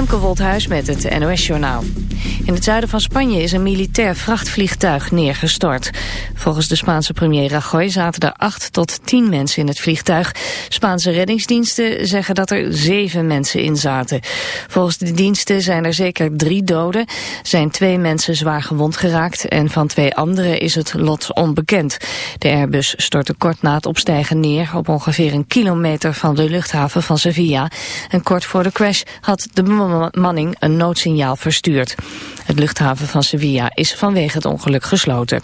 Femke met het NOS-journaal. In het zuiden van Spanje is een militair vrachtvliegtuig neergestort. Volgens de Spaanse premier Rajoy zaten er acht tot tien mensen in het vliegtuig. Spaanse reddingsdiensten zeggen dat er zeven mensen in zaten. Volgens de diensten zijn er zeker drie doden, zijn twee mensen zwaar gewond geraakt... en van twee anderen is het lot onbekend. De Airbus stortte kort na het opstijgen neer op ongeveer een kilometer van de luchthaven van Sevilla. En kort voor de crash had de bemanning een noodsignaal verstuurd. Het luchthaven van Sevilla is vanwege het ongeluk gesloten.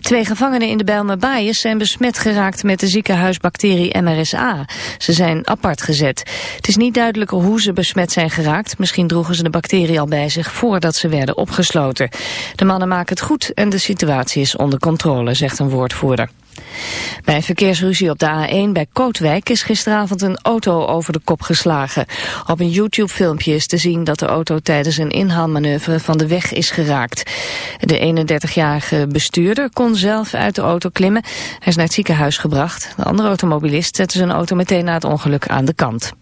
Twee gevangenen in de Bijlmer Baaiers zijn besmet geraakt met de ziekenhuisbacterie MRSA. Ze zijn apart gezet. Het is niet duidelijk hoe ze besmet zijn geraakt. Misschien droegen ze de bacterie al bij zich voordat ze werden opgesloten. De mannen maken het goed en de situatie is onder controle, zegt een woordvoerder. Bij verkeersruzie op de A1 bij Kootwijk is gisteravond een auto over de kop geslagen. Op een YouTube-filmpje is te zien dat de auto tijdens een inhaalmanoeuvre van de weg is geraakt. De 31-jarige bestuurder kon zelf uit de auto klimmen. Hij is naar het ziekenhuis gebracht. De andere automobilist zette zijn auto meteen na het ongeluk aan de kant.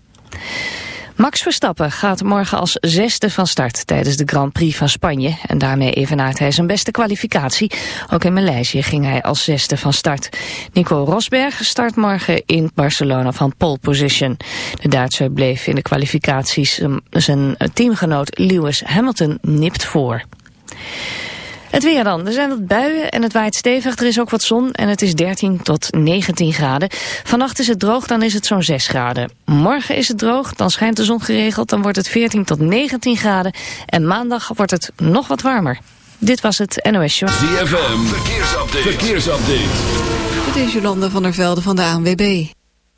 Max Verstappen gaat morgen als zesde van start tijdens de Grand Prix van Spanje. En daarmee evenaart hij zijn beste kwalificatie. Ook in Maleisië ging hij als zesde van start. Nico Rosberg start morgen in Barcelona van pole position. De Duitser bleef in de kwalificaties zijn teamgenoot Lewis Hamilton nipt voor. Het weer dan. Er zijn wat buien en het waait stevig. Er is ook wat zon en het is 13 tot 19 graden. Vannacht is het droog, dan is het zo'n 6 graden. Morgen is het droog, dan schijnt de zon geregeld. Dan wordt het 14 tot 19 graden. En maandag wordt het nog wat warmer. Dit was het NOS Show. ZFM, verkeersupdate. verkeersupdate. Dit is Jolanda van der Velde van de ANWB.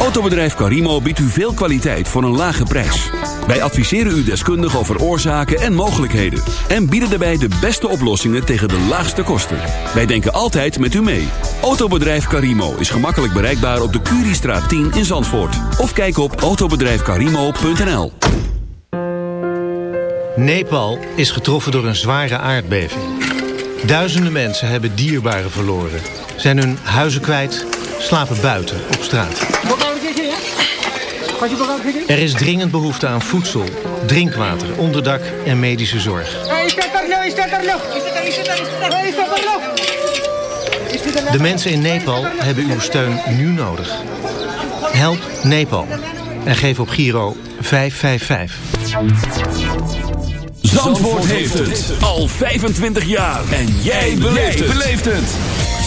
Autobedrijf Carimo biedt u veel kwaliteit voor een lage prijs. Wij adviseren u deskundig over oorzaken en mogelijkheden. En bieden daarbij de beste oplossingen tegen de laagste kosten. Wij denken altijd met u mee. Autobedrijf Carimo is gemakkelijk bereikbaar op de Curiestraat 10 in Zandvoort. Of kijk op autobedrijfcarimo.nl Nepal is getroffen door een zware aardbeving. Duizenden mensen hebben dierbaren verloren. Zijn hun huizen kwijt, slapen buiten op straat. Er is dringend behoefte aan voedsel, drinkwater, onderdak en medische zorg. De mensen in Nepal hebben uw steun nu nodig. Help Nepal en geef op Giro 555. Zandvoort heeft het al 25 jaar. En jij beleeft het.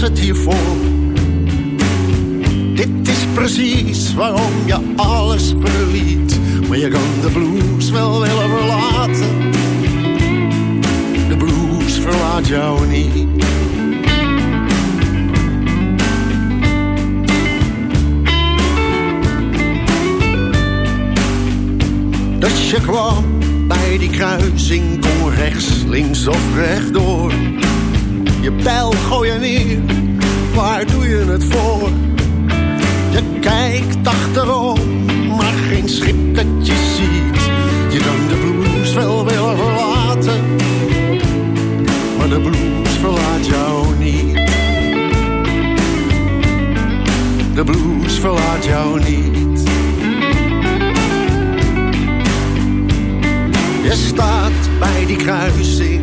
Het hiervoor. Dit is precies waarom je alles verliet. Maar je kan de blues wel willen verlaten. De blues verlaat jou niet. Dus je kwam bij die kruising, kon rechts, links of rechtdoor. Je pijl gooi je neer, waar doe je het voor? Je kijkt achterom, maar geen schip dat je ziet. Je kan de blues wel willen verlaten, maar de blues verlaat jou niet. de blues verlaat jou niet. Je staat bij die kruising,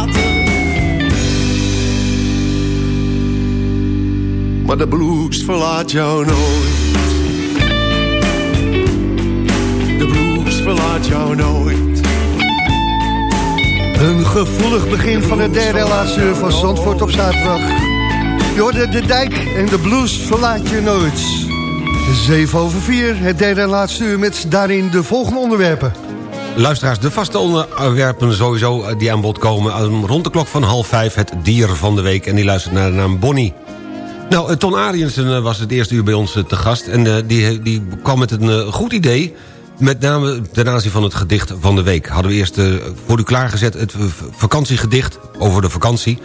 Maar de blues verlaat jou nooit. De blues verlaat jou nooit. Een gevoelig begin van het derde en laatste uur van Zandvoort op zaterdag. Je hoorde de dijk en de blues verlaat je nooit. 7 over 4, het derde en laatste uur met daarin de volgende onderwerpen. Luisteraars, de vaste onderwerpen sowieso eh, die aan bod komen. Rond de klok van half vijf het dier van de week. En die luistert naar de naam Bonnie. Nou, eh, Ton Ariensen eh, was het eerste uur bij ons eh, te gast. En die, die kwam met een goed idee. Met name ten aanzien van het gedicht van de week. Hadden we eerst voor u klaargezet het vakantiegedicht over de vakantie.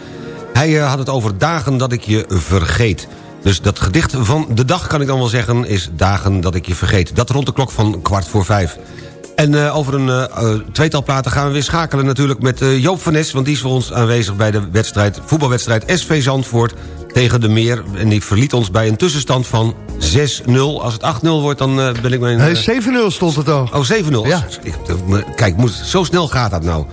Hij had het over dagen dat ik je vergeet. Dus dat gedicht van de dag kan ik dan wel zeggen... is dagen dat ik je vergeet. Dat rond de klok van kwart voor vijf. En over een tweetal platen gaan we weer schakelen natuurlijk met eh, Joop van Nes... want die is voor ons aanwezig bij de wedstrijd, voetbalwedstrijd SV Zandvoort tegen de Meer. En die verliet ons bij een tussenstand van 6-0. Als het 8-0 wordt, dan eh, ben ik mijn... Eh, 7-0 stond het al. Oh, 7-0. Ja. Eh, Kijk, moet, zo snel gaat dat nou.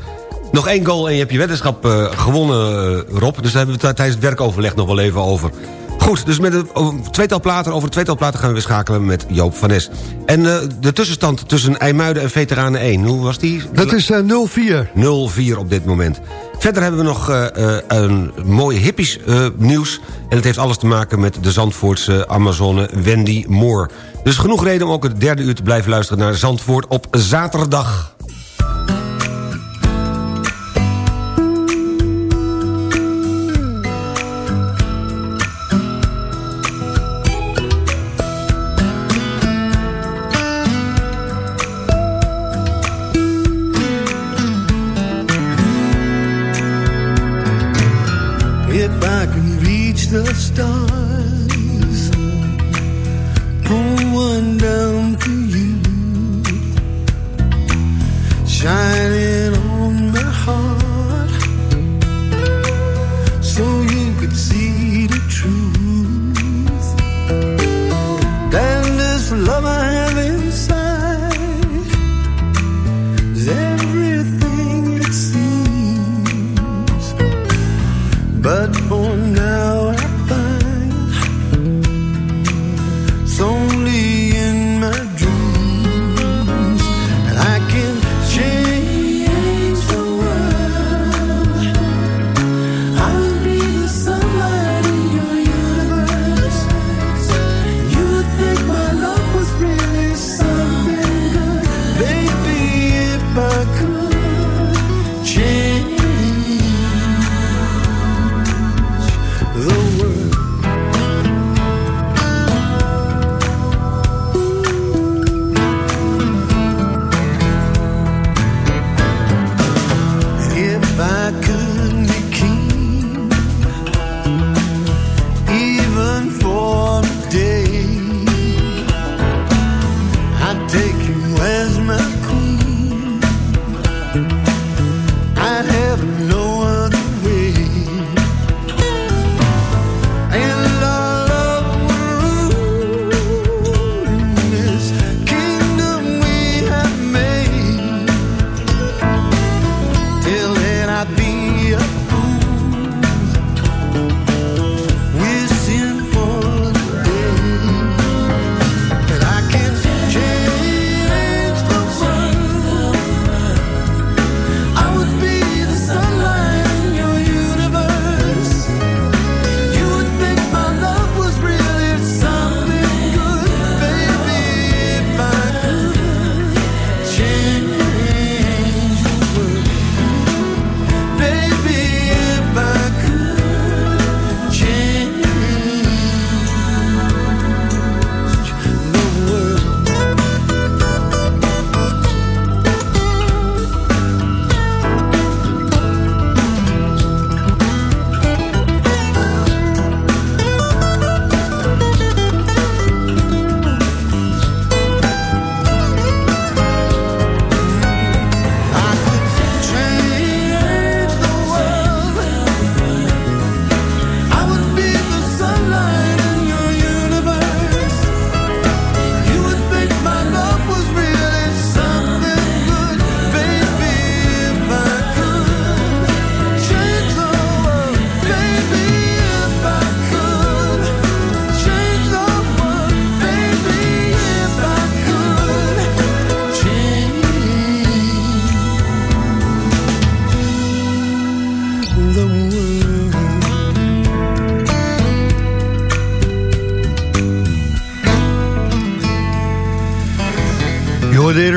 Nog één goal en je hebt je weddenschap eh, gewonnen, eh, Rob. Dus daar hebben we het tijdens het werkoverleg nog wel even over. Goed, dus met een over een tweetal platen, over een tweetal platen gaan we weer schakelen met Joop van Nes. En eh, de tussenstand tussen IJmuiden en Veteranen 1, hoe was die? Dat is eh, 0-4. 0-4 op dit moment. Verder hebben we nog eh, een mooie hippies nieuws. En het heeft alles te maken met de Zandvoortse Amazone Wendy Moore. Dus genoeg reden om ook het derde uur te blijven luisteren naar Zandvoort op zaterdag.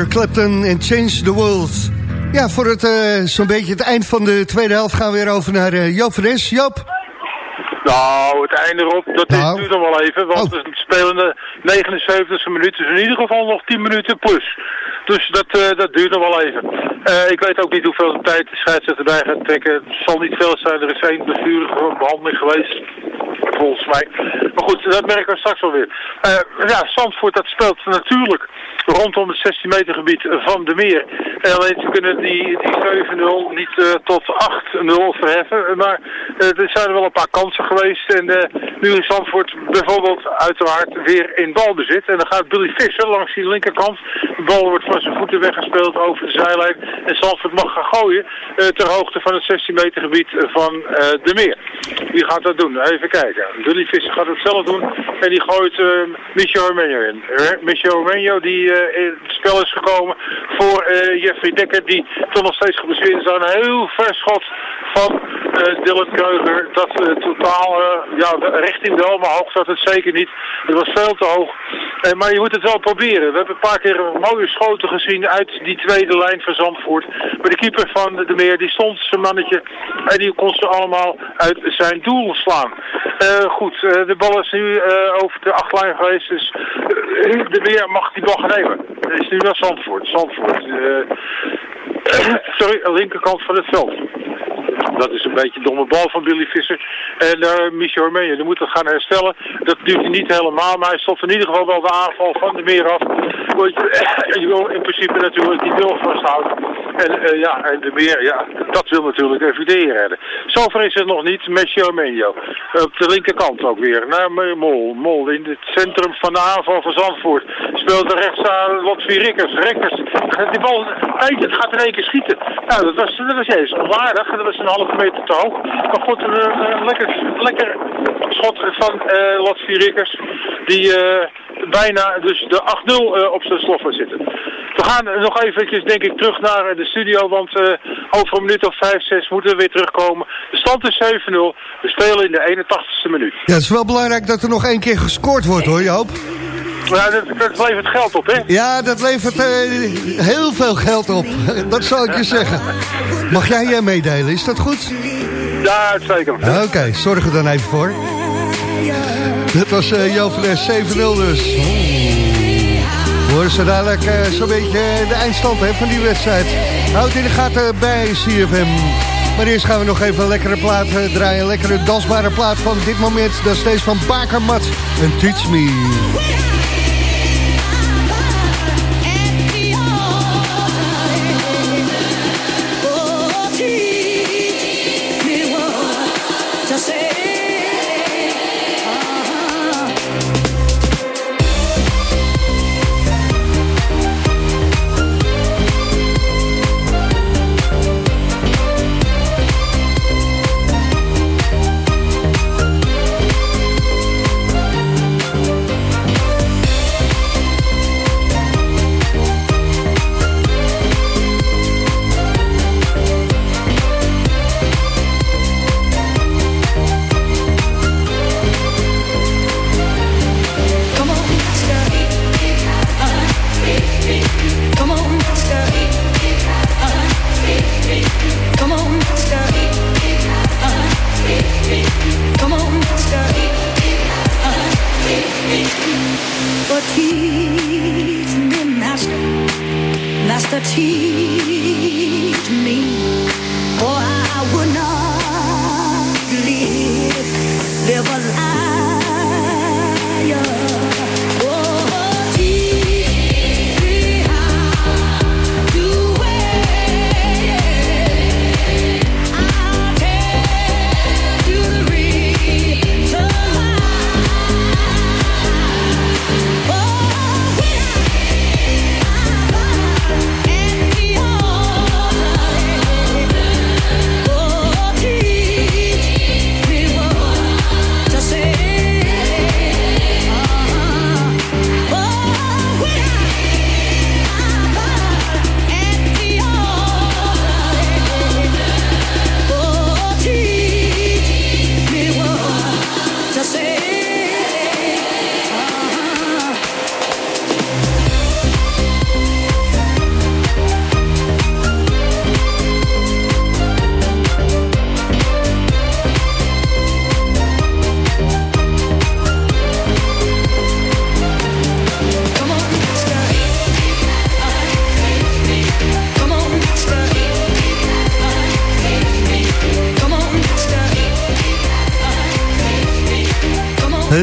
Clapton en Change the World. Ja, voor het eh, zo'n beetje het eind van de tweede helft gaan we weer over naar eh, Joop. Joop, Nou, het einde erop, dat Nou. duurt nog wel even, want Oh. we spelen de 79e minuut, dus in ieder geval nog 10 minuten plus. Dus dat, eh, dat duurt nog wel even. Ik weet ook niet hoeveel tijd de scheidsrechter bij gaat trekken. Het zal niet veel zijn, er is één blessurige behandeling geweest, volgens mij. Maar goed, dat merken we straks wel weer. Eh, ja, Zandvoort, dat speelt natuurlijk rondom het 16 meter gebied van de meer. En alleen ze kunnen die, die 7-0 niet eh, tot 8-0 verheffen. Maar eh, er zijn wel een paar kansen geweest. En nu is Zandvoort bijvoorbeeld uiteraard weer in balbezit. En dan gaat Billy Visser langs die linkerkant. De bal wordt van zijn voeten weggespeeld over de zijlijn. En Zandvoort mag gaan gooien ter hoogte van het 16 meter gebied van de meer. Wie gaat dat doen? Even kijken. Billy Visser gaat het zelf doen. En die gooit eh Michel Romero in. Eh, Michel Romero die eh, in het spel is gekomen voor eh, Jeffrey Dekker. Die toch nog steeds geblesseerd is aan een heel ver schot van eh Dylan Kreuger. Dat eh, totaal eh, ja, richting de helemaal hoog zat het zeker niet. Het was veel te hoog. Maar je moet het wel proberen. We hebben een paar keer mooie schoten gezien uit die tweede lijn van Zandvoort. Maar de keeper van de Meer die stond zijn mannetje en die kon ze allemaal uit zijn doel slaan. Goed, de bal is nu over de achtlijn geweest. Dus de Meer mag die bal gaan nemen. Het is nu naar Zandvoort. Zandvoort. sorry, de linkerkant van het veld. Dat is een beetje een domme bal van Billy Visser. En uh, Michel Armenië, die moet dat gaan herstellen. Dat duurt hij niet helemaal, maar hij stopt in ieder geval wel de aanval van de meer af. Want je, wil in principe natuurlijk die nul vasthouden. En eh, ja, en de meer, ja, dat wil natuurlijk FVD redden. Zover is het nog niet, Messi Armenio. Op de linkerkant ook weer, naar Mol. Mol in het centrum van de aanval van Zandvoort. Speelt er rechts aan Lotfi Rikkers. Rikkers, die bal, nee, het gaat in één keer schieten. Nou, dat was, dat was eens onwaardig. Dat was een halve meter te hoog. Maar goed, een, een lekker, lekker schot van uh, Lotfi Rikkers. Die uh, bijna dus de 8-0 uh, op zijn sloffen zitten. We gaan nog eventjes, denk ik, terug naar de studio. Want uh, over een minuut of 5, 6 moeten we weer terugkomen. De stand is 7-0. We spelen in de 81ste minuut. Ja, het is wel belangrijk dat er nog één keer gescoord wordt, hoor Joop. Ja, dat, dat levert geld op, hè? Ja, dat levert uh, heel veel geld op. dat zal ik je zeggen. Mag jij uh, meedelen, is dat goed? Ja, zeker. Oké, okay, zorg er dan even voor. Dit was uh, Jo van S 7-0 dus. Horen ze dadelijk uh, zo'n beetje de eindstand hè, van die wedstrijd. Houd in de gaten bij CFM. Maar eerst gaan we nog even een lekkere plaat eh, draaien. Een lekkere dansbare plaat van dit moment. Dat is steeds van Bakermat en Teach Me.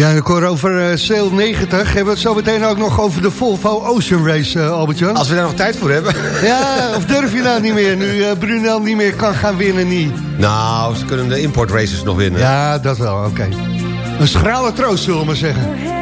Ja, ik hoor over uh, Sail 90. Hebben we het zo meteen ook nog over de Volvo Ocean Race, uh, Albert-Jan? Als we daar nog tijd voor hebben. Ja, of durf je nou niet meer, nu uh, Brunel niet meer kan gaan winnen, niet? Nou, ze kunnen de import races nog winnen. Ja, dat wel, oké. Een schrale troost, zullen we maar zeggen.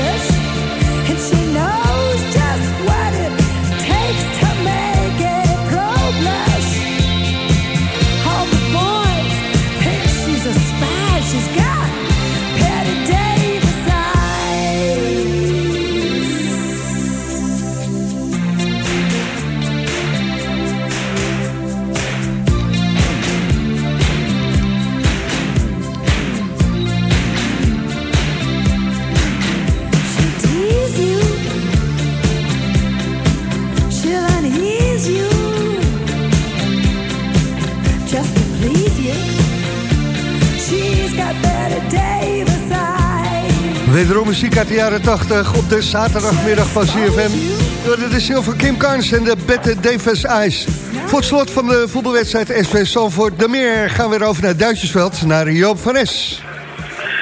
Yes. Muziek uit de jaren 80 op de zaterdagmiddag van CFM. Door de Silver Kim Carnes en de Bette Davis Ice. Voor het slot van de voetbalwedstrijd SV Salvoort de Meer... gaan we weer over naar Duitsersveld, naar Joop van Es.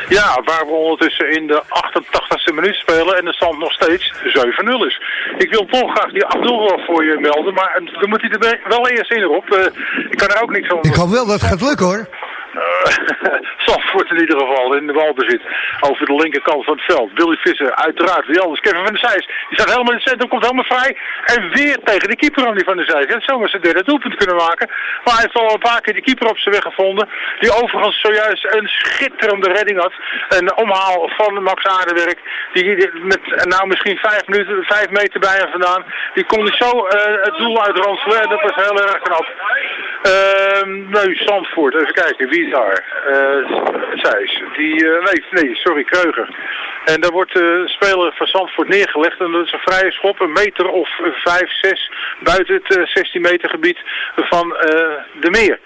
Ja, waar we ondertussen in de 88e minuut spelen en de stand nog steeds 7-0 is. Ik wil toch graag die Abdul wel voor je melden, maar dan moet hij er wel eerst in erop. Eh, ik kan er ook niks van... Ik hoop wel dat het gaat lukken hoor. Uh, Zandvoort in ieder geval in de balbezit. Over de linkerkant van het veld. Billy Visser, uiteraard. Wie anders? Kevin van der Zijs. Die staat helemaal in het centrum, komt helemaal vrij. En weer tegen de keeper aan die van der Zijs. En zomaar zijn derde doelpunt kunnen maken. Maar hij heeft al een paar keer die keeper op zijn weg gevonden. Die overigens zojuist een schitterende redding had. Een omhaal van Max Aardenwerk. Die met nou misschien vijf, minuten, vijf meter bij hem vandaan. Die kon hij zo uh, het doel uitranselen. En dat was heel erg knap. Uh, nou, Zandvoort. Even kijken. Wie daar? Uh, Zijs. Die, uh, nee, nee, sorry, Kreuger. En daar wordt de uh, speler van Zandvoort neergelegd. En dat is een vrije schop, een meter of vijf, zes buiten het uh, 16 meter gebied van de meer.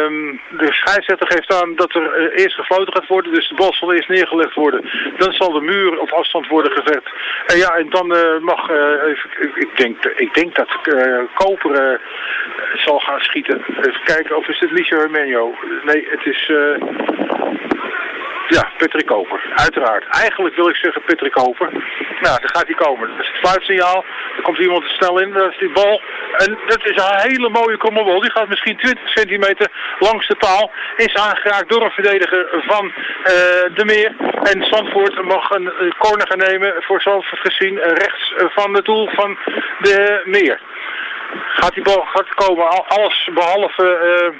Um, de scheidsrechter geeft aan dat er eerst gefloten gaat worden. Dus de bal zal eerst neergelegd worden. Dan zal de muur op afstand worden gezet. En ja, en dan mag, even, ik, denk, ik denk dat Koper zal gaan schieten. Even kijken, of is het Licio Hermenio? Nee, het is... ja, Patrick Koper, uiteraard. Eigenlijk wil ik zeggen Patrick Koper. Nou, dan gaat hij komen. Dat is het fluitsignaal. Er komt iemand te snel in, dat is die bal. En dat is een hele mooie kommerbal. Die gaat misschien 20 centimeter langs de paal. Is aangeraakt door een verdediger van uh, de Meer. En Zandvoort mag een corner gaan nemen voor Zandvoort gezien rechts van het doel van de Meer. Gaat die bal gaat komen, alles behalve...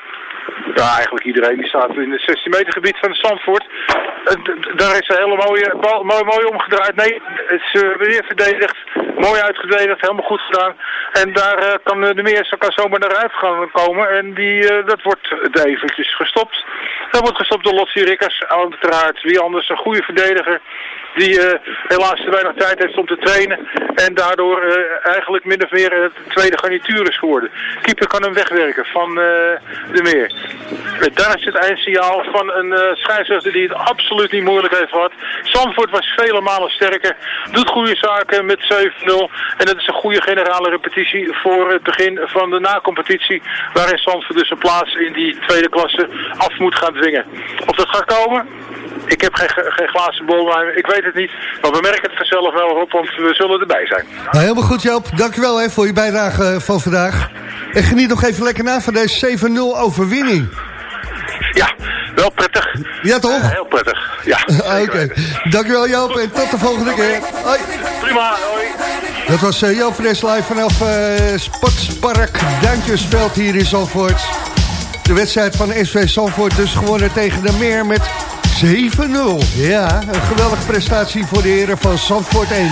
ja, eigenlijk iedereen die staat in het 16 meter gebied van Zandvoort. Uh, daar is een hele mooie bal mooi, mooi omgedraaid. Nee, het is uh, weer verdedigd. Mooi uitgededigd, helemaal goed gedaan. En daar uh, kan de Meers kan zomaar naar uit gaan komen. En die, dat wordt eventjes gestopt. Dat wordt gestopt door Lotsie Rikkers. Uiteraard, wie anders, een goede verdediger die uh, helaas te weinig tijd heeft om te trainen. En daardoor uh, eigenlijk min of meer het tweede garnituur is geworden. Keeper kan hem wegwerken van de meer. Daar is het eindsignaal van een scheidsrechter die het absoluut niet moeilijk heeft gehad. Zandvoort was vele malen sterker. Doet goede zaken met 7-0. En dat is een goede generale repetitie voor het begin van de nacompetitie. Waarin Zandvoort dus een plaats in die tweede klasse af moet gaan dwingen. Of dat gaat komen? Ik heb geen, geen glazen bol, maar ik weet het niet. Maar we merken het vanzelf wel op, want we zullen erbij zijn. Nou, helemaal goed Joop. Dankjewel hè, voor je bijdrage van vandaag. En geniet nog even lekker na van deze 7-0 overwinning. Ja, wel prettig. Ja toch? Uh, heel prettig, ja. Oké. Okay. Dankjewel Joop en tot de volgende keer. Hoi. Prima, hoi. Dat was uh, Joop Fres live vanaf uh, Sportspark Duintjesveld hier in Zandvoort. De wedstrijd van SV Zandvoort dus gewonnen tegen de Meer met 7-0. Ja, een geweldige prestatie voor de heren van Zandvoort 1.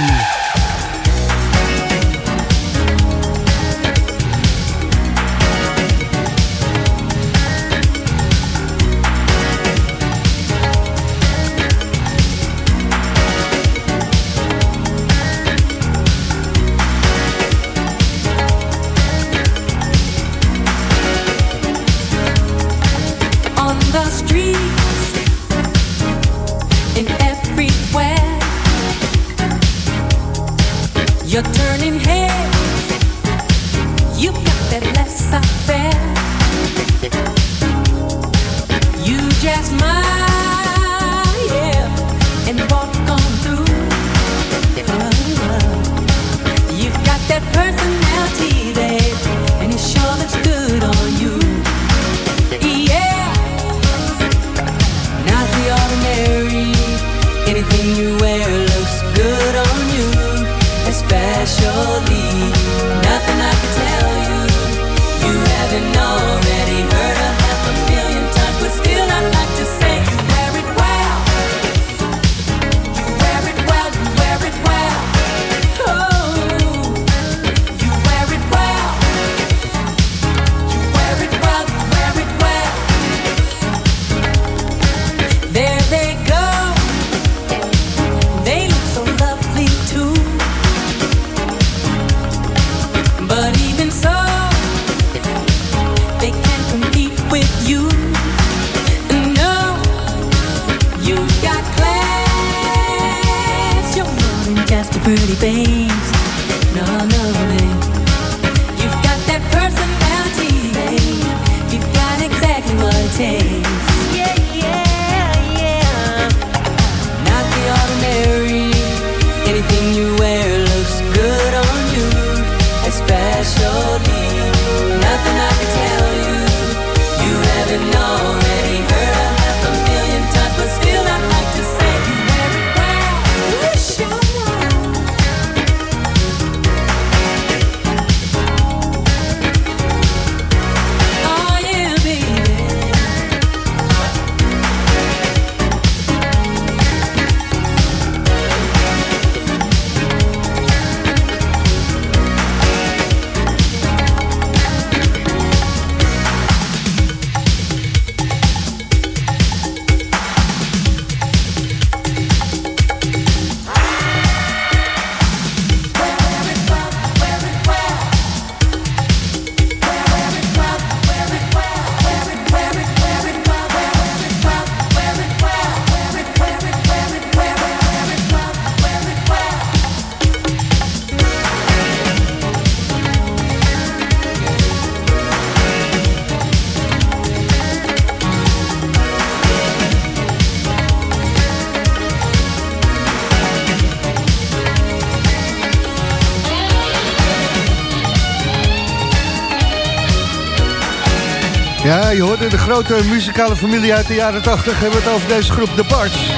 Grote muzikale familie uit de jaren 80. Hebben we het over deze groep, de Barts.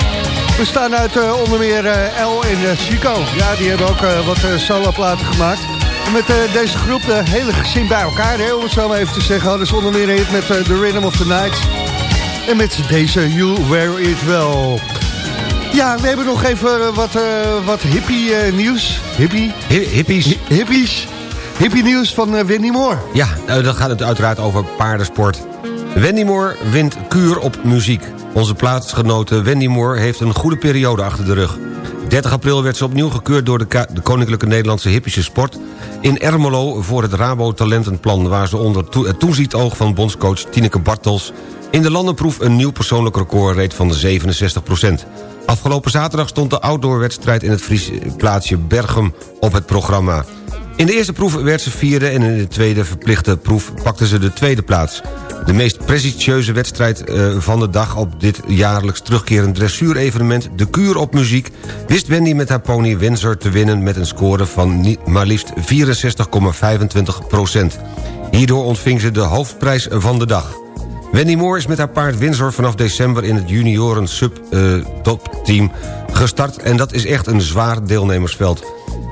We staan uit eh, onder meer eh, El en eh, Chico. Ja, die hebben ook wat soloplaten gemaakt. En met deze groep, de hele gezin bij elkaar, hè, om het zo maar even te zeggen. Hadden ze onder meer hit met The Rhythm of the Night. En met deze You Wear It Well. Ja, we hebben nog even wat, wat hippie nieuws. Hippie? hippies. hippies. Hippie nieuws van Wendy Moore. Ja, nou, dan gaat het uiteraard over paardensport. Wendy Moore wint kuur op muziek. Onze plaatsgenote Wendy Moore heeft een goede periode achter de rug. 30 april werd ze opnieuw gekeurd door de, de Koninklijke Nederlandse Hippische Sport... in Ermelo voor het Rabo Talentenplan... waar ze onder het toezietoog van bondscoach Tineke Bartels... in de landenproef een nieuw persoonlijk record reed van 67% Afgelopen zaterdag stond de outdoorwedstrijd in het Friese plaatsje Bergum op het programma. In de eerste proef werd ze vierde en in de tweede verplichte proef pakte ze de tweede plaats. De meest prestigieuze wedstrijd eh, van de dag op dit jaarlijks terugkerend dressuurevenement... De Kuur op Muziek, wist Wendy met haar pony Windsor te winnen... met een score van maar liefst 64,25 procent. Hierdoor ontving ze de hoofdprijs van de dag. Wendy Moore is met haar paard Windsor vanaf december in het junioren sub-topteam gestart... en dat is echt een zwaar deelnemersveld.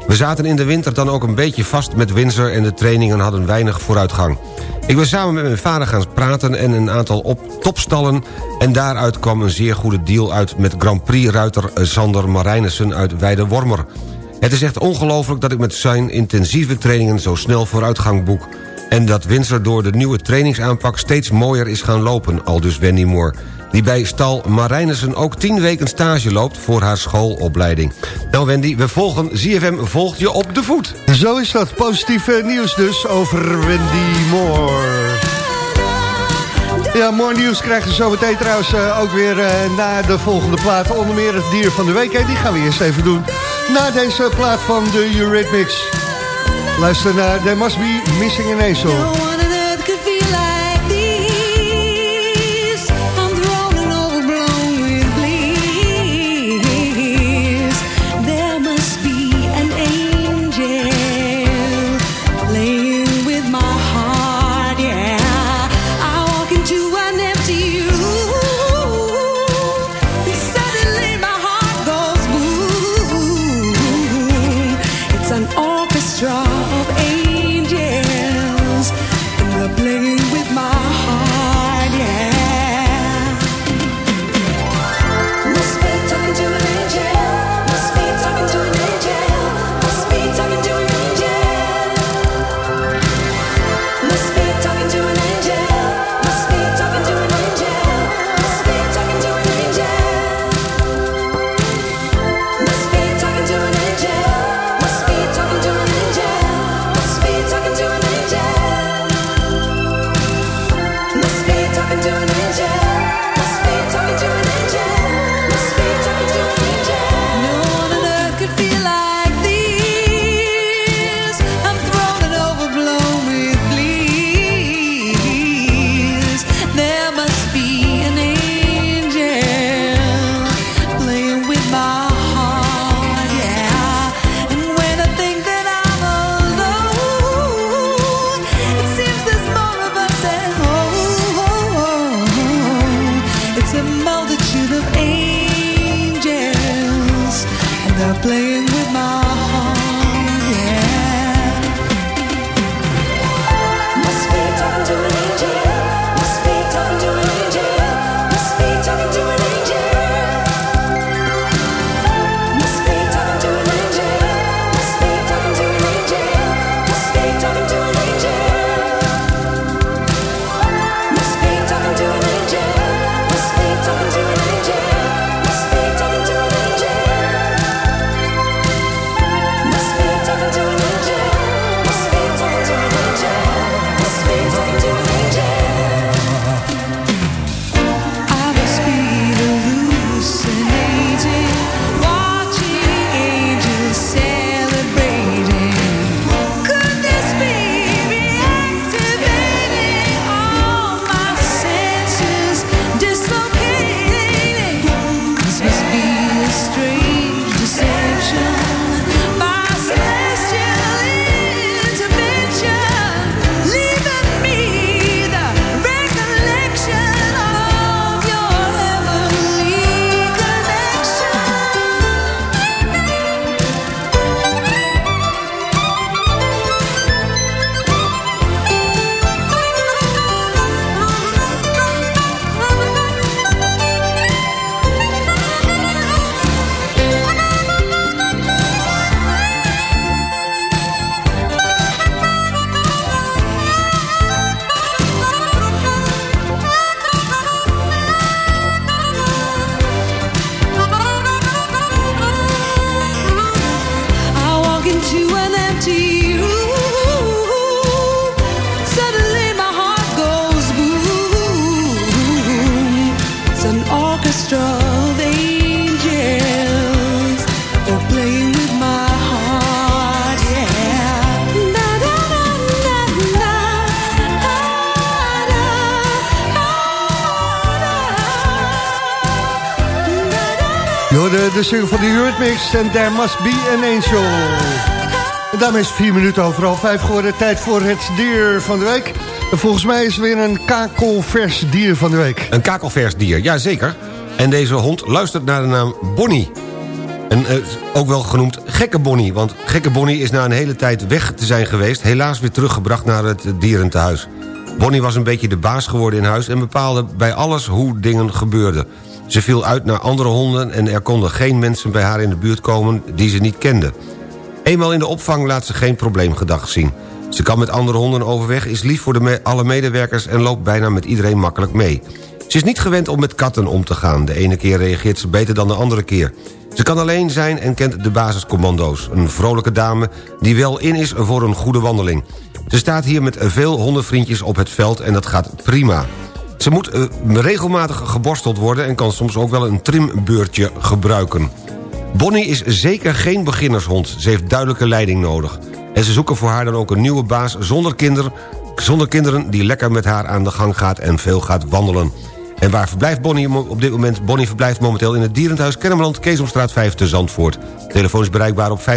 We zaten in de winter dan ook een beetje vast met Windsor... en de trainingen hadden weinig vooruitgang. Ik ben samen met mijn vader gaan praten en een aantal op topstallen... en daaruit kwam een zeer goede deal uit met Grand Prix-ruiter Sander Marijnissen uit Weidewormer. Het is echt ongelooflijk dat ik met zijn intensieve trainingen zo snel vooruitgang boek... en dat Windsor door de nieuwe trainingsaanpak steeds mooier is gaan lopen, al dus Wendy Moore die bij stal Marijnissen ook 10 weken stage loopt voor haar schoolopleiding. Nou Wendy, we volgen, ZFM volgt je op de voet. Zo is dat. Positief eh, nieuws dus over Wendy Moore. Ja, mooi nieuws krijgen we zo meteen trouwens eh, ook weer eh, na de volgende plaat. Onder meer het dier van de week. En die gaan we eerst even doen. Na deze plaat van de Eurythmics. Luister naar There Must Be Missing an Angel. playing with my heart. de single van de Eurythmics en There Must Be An Angel. En daarmee is vier minuten overal vijf geworden. Tijd voor het dier van de week. En volgens mij is er weer een kakelvers dier van de week. Een kakelvers dier, ja zeker. En deze hond luistert naar de naam Bonnie. En eh, ook wel genoemd Gekke Bonnie. Want Gekke Bonnie is na een hele tijd weg te zijn geweest... helaas weer teruggebracht naar het dierentehuis. Bonnie was een beetje de baas geworden in huis... en bepaalde bij alles hoe dingen gebeurden. Ze viel uit naar andere honden... en er konden geen mensen bij haar in de buurt komen die ze niet kende. Eenmaal in de opvang laat ze geen probleemgedrag zien. Ze kan met andere honden overweg, is lief voor de alle medewerkers... en loopt bijna met iedereen makkelijk mee. Ze is niet gewend om met katten om te gaan. De ene keer reageert ze beter dan de andere keer. Ze kan alleen zijn en kent de basiscommando's. Een vrolijke dame die wel in is voor een goede wandeling. Ze staat hier met veel hondenvriendjes op het veld en dat gaat prima. Ze moet eh, regelmatig geborsteld worden... en kan soms ook wel een trimbeurtje gebruiken. Bonnie is zeker geen beginnershond. Ze heeft duidelijke leiding nodig. En ze zoeken voor haar dan ook een nieuwe baas zonder, kinder, zonder kinderen... die lekker met haar aan de gang gaat en veel gaat wandelen. En waar verblijft Bonnie op dit moment? Bonnie verblijft momenteel in het Dierenthuis Kennemerland... Keesomstraat 5 te Zandvoort. Telefoon is bereikbaar op 571-3888. 571-3888.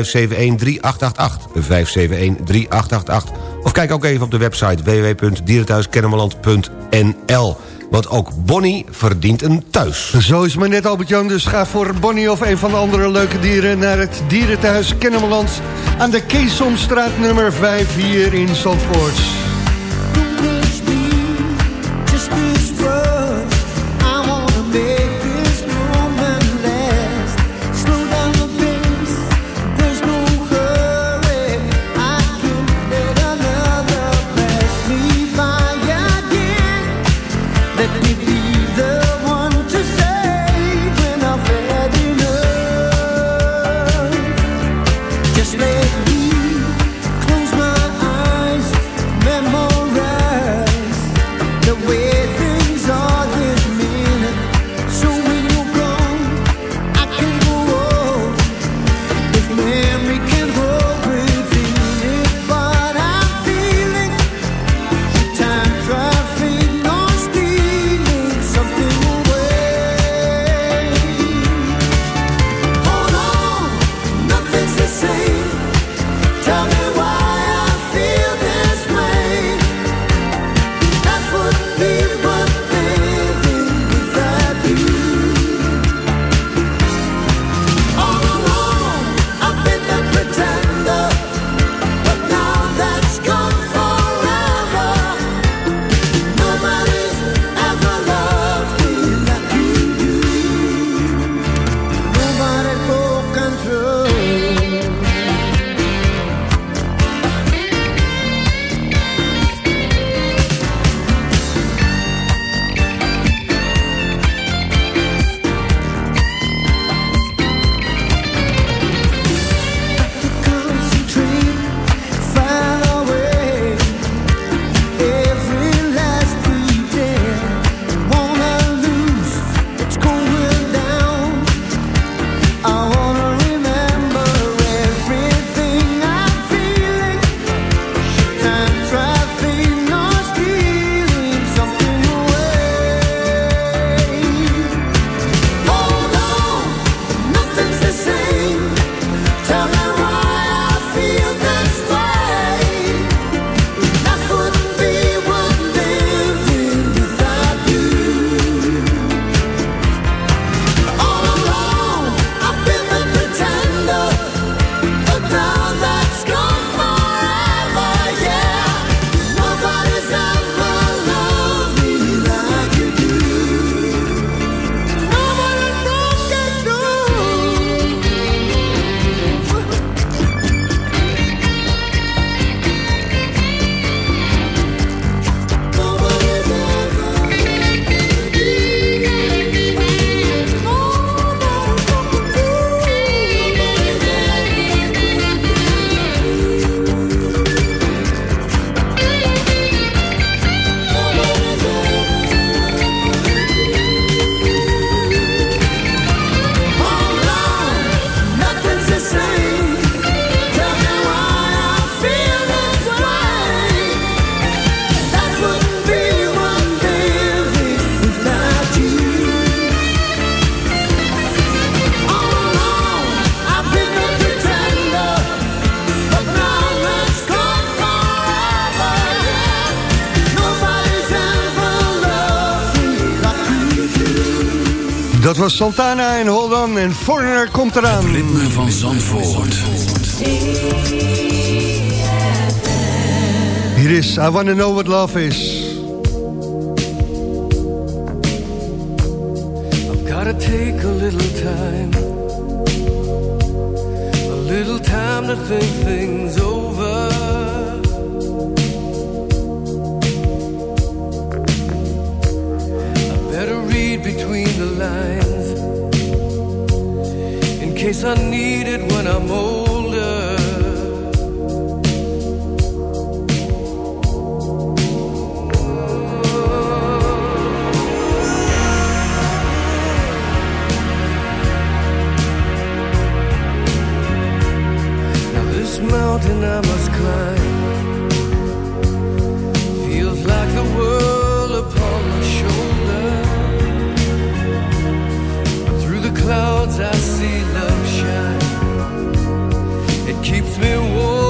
Of kijk ook even op de website www.dierenthuiskennemerland.nl. Want ook Bonnie verdient een thuis. Zo is maar net, Albert-Jan. Dus ga voor Bonnie of een van de andere leuke dieren... naar het dierenthuis Kennemerland... aan de Keesomstraat nummer 5 hier in Zandvoort. Was Santana en Hold On en Foreigner komt eraan. Ritme van Zandvoort. Hier is I Wanna Know What Love Is. I've gotta take a little time. A little time to think things over. I better read between the lines. Case I need it when I'm older. Now this mountain I must climb keeps me warm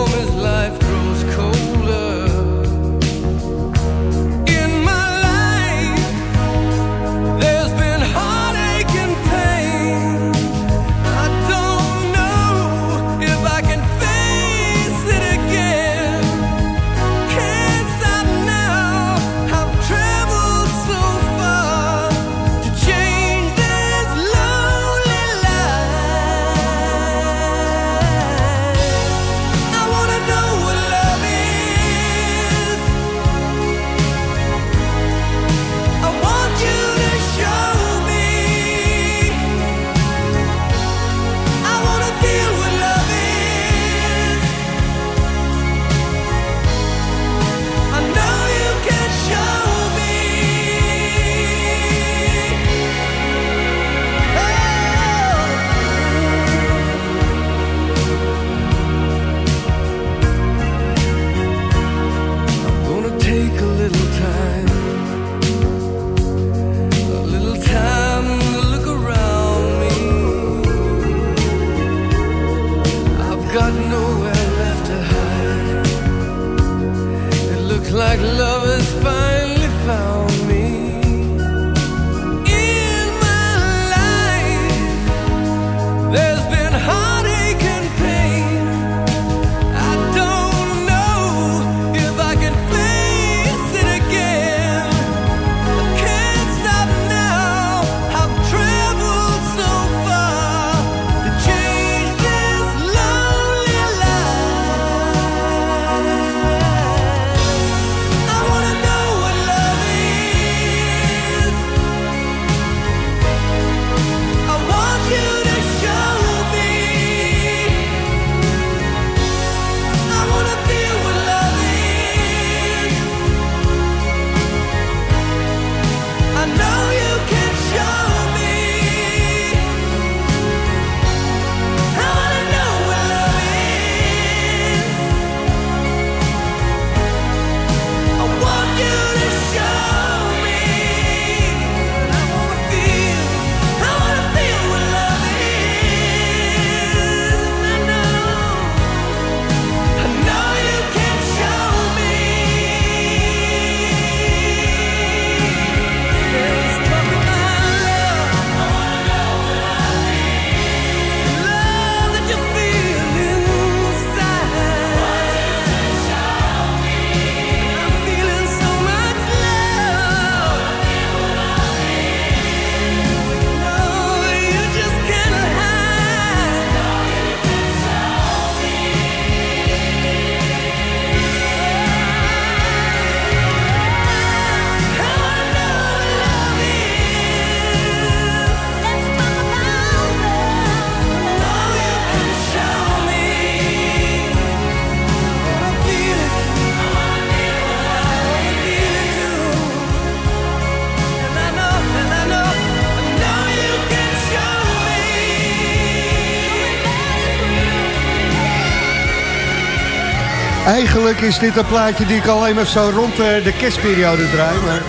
Is dit een plaatje die ik alleen maar zo rond eh, de kerstperiode draai. Maar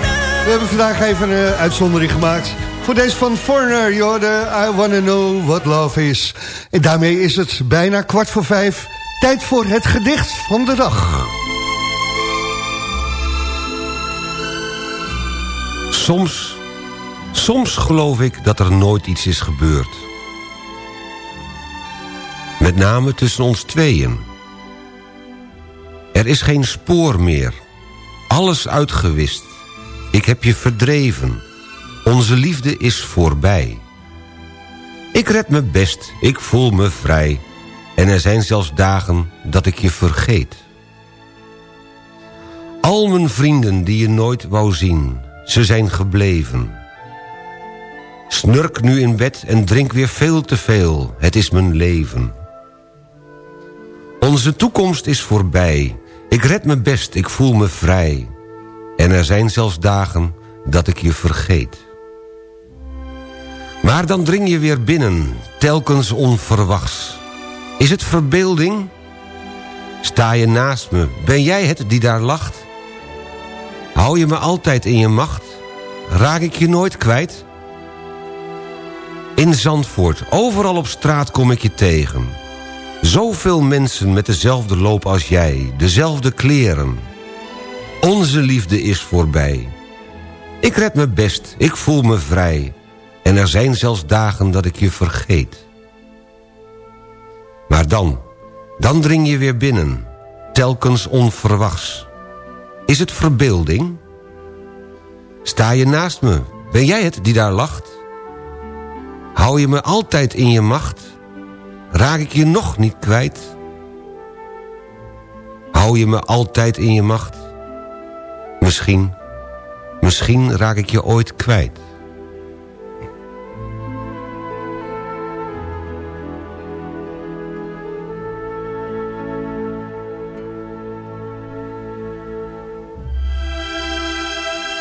we hebben vandaag even een eh, uitzondering gemaakt. Voor deze van Foreigner, joh, de I Wanna Know What Love Is. En daarmee is het bijna kwart voor vijf. Tijd voor het gedicht van de dag. Soms Soms geloof ik dat er nooit iets is gebeurd. Met name tussen ons tweeën. Er is geen spoor meer. Alles uitgewist. Ik heb je verdreven. Onze liefde is voorbij. Ik red me best, ik voel me vrij. En er zijn zelfs dagen dat ik je vergeet. Al mijn vrienden die je nooit wou zien, ze zijn gebleven. Snurk nu in bed en drink weer veel te veel, het is mijn leven. Onze toekomst is voorbij, ik red me best, ik voel me vrij. En er zijn zelfs dagen dat ik je vergeet. Maar dan dring je weer binnen, telkens onverwachts. Is het verbeelding? Sta je naast me, ben jij het die daar lacht? Hou je me altijd in je macht? Raak ik je nooit kwijt? In Zandvoort, overal op straat kom ik je tegen. Zoveel mensen met dezelfde loop als jij, dezelfde kleren. Onze liefde is voorbij. Ik red me best, ik voel me vrij. En er zijn zelfs dagen dat ik je vergeet. Maar dan, dan dring je weer binnen, telkens onverwachts. Is het verbeelding? Sta je naast me, ben jij het die daar lacht? Hou je me altijd in je macht? Raak ik je nog niet kwijt? Hou je me altijd in je macht? Misschien, misschien raak ik je ooit kwijt.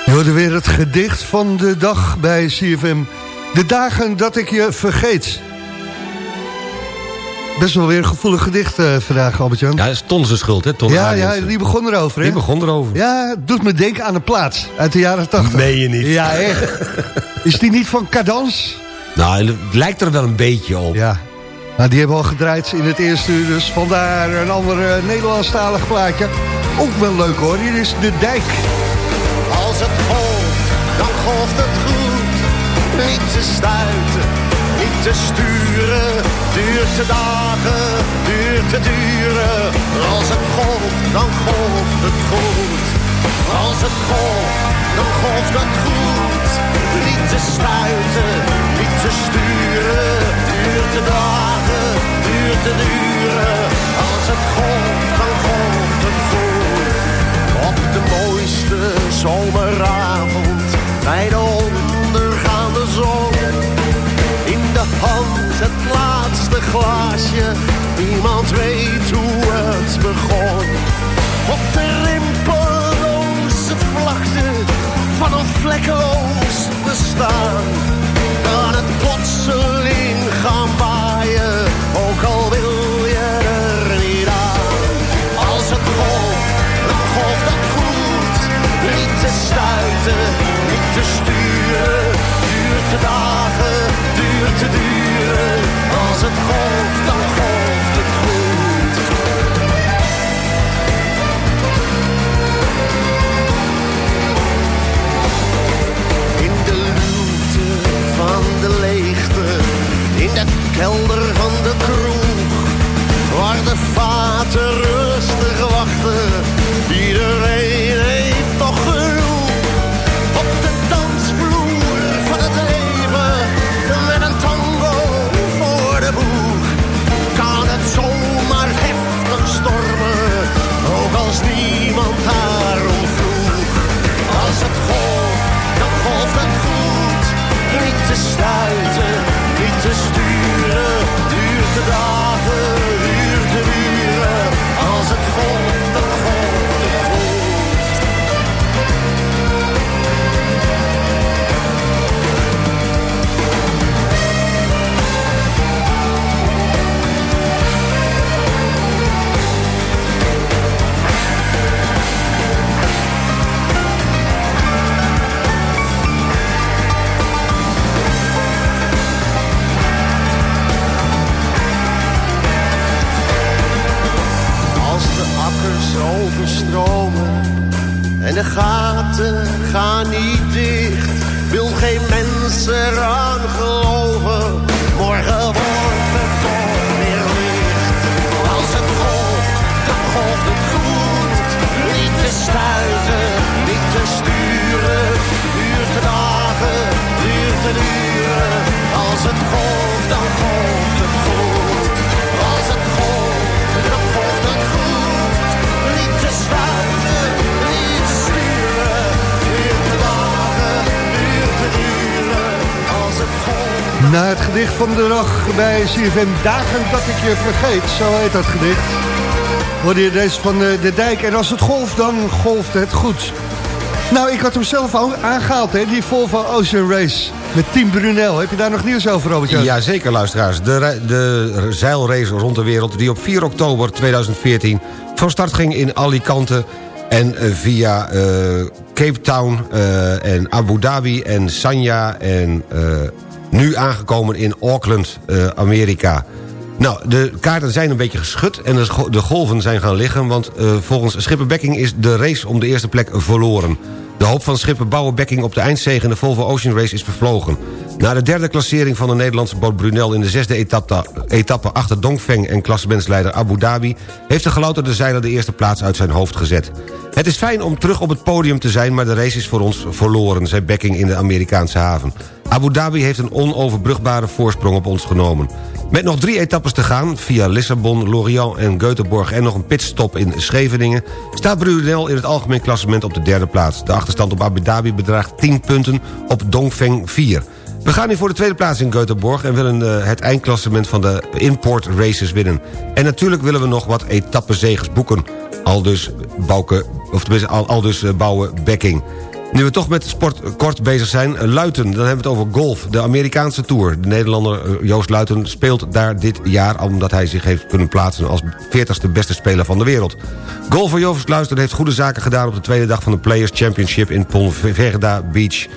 Hoorde weer het gedicht van de dag bij CFM. De dagen dat ik je vergeet. Best wel weer een gevoelig gedicht eh, vandaag, Albert-Jan. Ja, dat is Ton zijn schuld, hè? Ton Ja, ja, die begon erover, hè? Die begon erover. Ja, het doet me denken aan een plaats uit de jaren 80. Meen je niet? Ja, echt. Is die niet van Cadans? Nou, het lijkt er wel een beetje op. Ja. Nou, die hebben we al gedraaid in het eerste uur, dus vandaar een ander eh, Nederlandstalig plaatje. Ook wel leuk hoor, hier is De Dijk. Als het golft, dan golft het goed. Niet te stuiten, niet te sturen. Duurt te dagen, duurt te duren. Als het golft, dan golft het goed. Als het golft, dan golft het goed. Niet te stuiten, niet te sturen. Duurt te dagen, duurt te duren. Als het golft, dan golft het goed. Op de mooiste zomeravond bij de ondergaande zon. De hand het laatste glaasje, niemand weet hoe het begon. Op de rimpelloze vlakte van een vlekkeloos bestaan. Kan het plotseling gaan waaien, ook al wil je er niet aan. Als het golft, dan golft het goed. Niet te stuiten, niet te sturen. Duurt te dagen, duurt te. Als het golft, dan golft het goed. In de luwte van de leegte, in de kelder van de kroeg, waar de vaten rustig wachten. Iedereen Duurt van de dag bij CFM Dagen dat ik je vergeet, zo heet dat gedicht. Hoorde je deze van eh, de dijk en als het golft, dan golft het goed. Nou, ik had hem zelf al aangehaald, hè, die Volvo Ocean Race. Met Team Brunel. Heb je daar nog nieuws over, Robert? Ja, zeker luisteraars. De, de zeilrace rond de wereld die op 4 oktober 2014 van start ging in Alicante... en eh, via eh, Cape Town en Abu Dhabi en Sanya en nu aangekomen in Auckland, eh, Amerika. Nou, de kaarten zijn een beetje geschud en de, go- de golven zijn gaan liggen... want eh, volgens Schipper Bekking is de race om de eerste plek verloren. De hoop van Schipper Bouwer Bekking op de eindzege in de Volvo Ocean Race is vervlogen. Na de derde klassering van de Nederlandse boot Brunel... in de zesde etappe, etappe achter Dongfeng en klassementsleider Abu Dhabi... heeft de gelouterde zeiler de eerste plaats uit zijn hoofd gezet. Het is fijn om terug op het podium te zijn... maar de race is voor ons verloren, zei Bekking in de Amerikaanse haven. Abu Dhabi heeft een onoverbrugbare voorsprong op ons genomen. Met nog drie etappes te gaan, via Lissabon, Lorient en Göteborg... en nog een pitstop in Scheveningen... staat Brunel in het algemeen klassement op de derde plaats. De achterstand op Abu Dhabi bedraagt 10 punten op Dongfeng 4. We gaan nu voor de tweede plaats in Göteborg... en willen eh, het eindklassement van de import races winnen. En natuurlijk willen we nog wat etappezegers boeken. Al dus, Bouke, of tenminste, al, al dus eh, bouwen Bekking. Nu we toch met sport kort bezig zijn, eh, Luiten, dan hebben we het over golf. De Amerikaanse Tour. De Nederlander Joost Luiten speelt daar dit jaar... omdat hij zich heeft kunnen plaatsen als 40ste beste speler van de wereld. Golfer Joost Luiten heeft goede zaken gedaan... op de tweede dag van de Players Championship in Ponferrada Beach.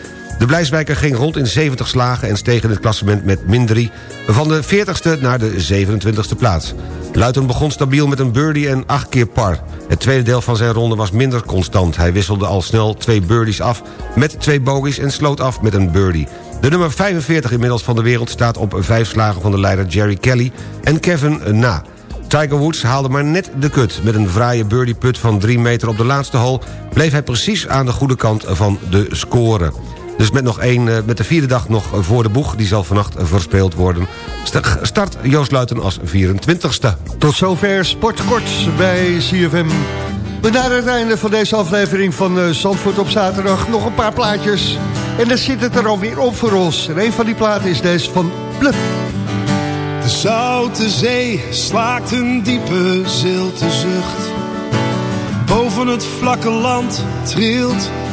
De Blijswijker ging rond in 70 slagen en steeg in het klassement met min 3... van de 40ste naar de 27ste plaats. Luiten begon stabiel met een birdie en 8 keer par. Het tweede deel van zijn ronde was minder constant. Hij wisselde al snel twee birdies af met twee bogies en sloot af met een birdie. De nummer 45 inmiddels van de wereld staat op vijf slagen van de leider Jerry Kelly en Kevin na. Tiger Woods haalde maar net de kut. Met een fraaie birdie put van 3 meter op de laatste hole... bleef hij precies aan de goede kant van de score. Dus met, nog één, eh, met de vierde dag nog voor de boeg... die zal vannacht verspeeld worden... sta- start Joost Luiten als 24ste. Tot zover Sportkort bij CFM. We naderen het einde van deze aflevering van eh, Zandvoort op zaterdag. Nog een paar plaatjes. En dan zit het er alweer op voor ons. En een van die platen is deze van Bluff. De zoute zee slaakt een diepe zilte zucht. Boven het vlakke land trilt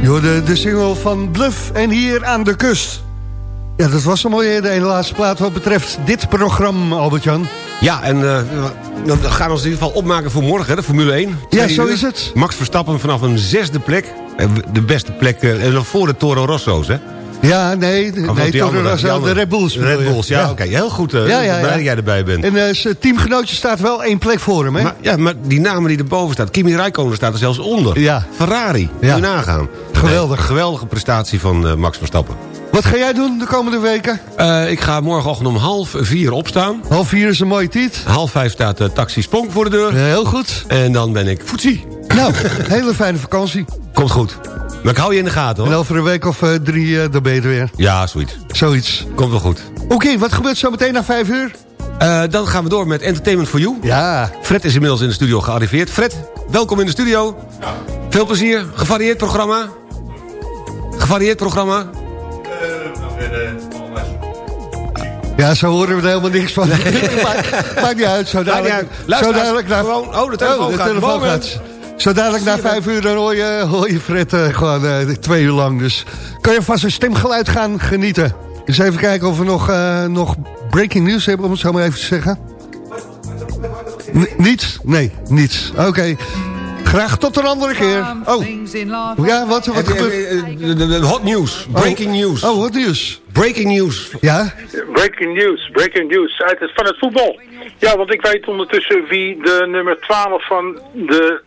Jo, de, de single van Bluff en hier aan de kust. Ja, dat was een mooie de ene laatste plaat wat betreft dit programma, Albert-Jan. Ja, en eh, we gaan ons in ieder geval opmaken voor morgen, hè, de Formule 1. Ja, zo uur. is het. Max Verstappen vanaf een zesde plek. De beste plek, eh, en nog voor de Toro Rosso's, hè? Ja, nee, Of nee Toro Rosso, de Red Bulls. Red je. Bulls, ja, oké. heel goed. Ja, ja, ja. blij dat jij erbij bent. En zijn teamgenootje staat wel één plek voor hem, hè? Maar, ja, maar die namen die erboven staan. Kimi Räikkönen staat er zelfs onder. Ja. Ferrari, Ja. moet je nagaan. Geweldig. Nee, geweldige prestatie van eh, Max Verstappen. Wat ga jij doen de komende weken? Eh, ik ga morgenochtend om half vier opstaan. Half vier is een mooie tijd. Half vijf staat de taxi Spong voor de deur. Ja, heel goed. En dan ben ik voetsie. Nou, hele fijne vakantie. Komt goed. Maar ik hou je in de gaten, En hoor. over een week of eh, drie, eh, dan ben je er weer. Ja, zoiets. Zoiets. Komt wel goed. Oké, wat gebeurt zo meteen na vijf uur? Eh, dan gaan we door met Entertainment for You. Ja. Fred is inmiddels in de studio gearriveerd. Fred, welkom in de studio. Veel plezier. Gevarieerd programma. Gevarieerd programma. Ja, zo horen we er helemaal niks van. maakt, maakt niet uit. Zo dadelijk, uit. Luister, zo dadelijk naar... gewoon- oh, de telefoon gaat. telefoon. Zo dadelijk na vijf uur dan hoor je, hoor je Fred eh, gewoon eh, twee uur lang. Dus kan je van zijn stemgeluid gaan genieten. Dus even kijken of we nog, eh, nog breaking news hebben, om het zo maar even te zeggen. N- niets? Nee, niets. Oké. Graag tot een andere keer. Oh, ja, wat, wat gebeurt? Hot news. Breaking news. Oh, wat nieuws? Breaking news. Ja? Breaking news, breaking news uit het, van het voetbal. Ja, want ik weet ondertussen wie de nummer 12 van de,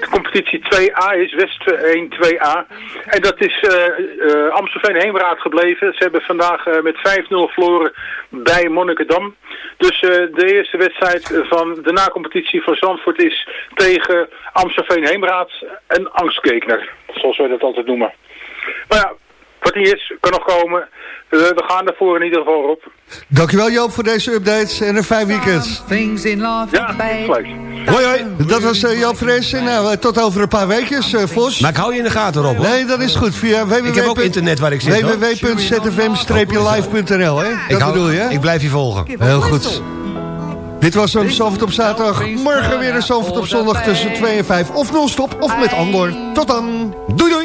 de competitie 2A is, West 1 2A. En dat is eh, Amstelveen Heemraad gebleven. Ze hebben vandaag eh, met 5-0 verloren bij Monnikendam. Dus de eerste wedstrijd van de nacompetitie van Zandvoort is tegen Amstelveen Heemraad. Een angstgekner, zoals wij dat altijd noemen. Maar ja, wat niet is, kan nog komen. We gaan ervoor in ieder geval op. Dankjewel Joop voor deze updates en een fijn weekend. Things in life Ja, gelijk. Hoi hoi, dat was eh, Joop Fres. En nou, eh, tot over een paar weekjes, eh Vos. Maar ik hou je in de gaten, Rob. hoor. Nee, dat is goed. Via www. Ik heb ook internet waar ik zit, www.zfm-live.nl, hè? Ik Dat hou- bedoel je? Ik blijf je volgen. Heel goed. Dit was een Zalvert op zaterdag. Morgen weer een Zalvert op zondag tussen 2 en 5. Of non-stop, of met Andor. Tot dan. Doei doei.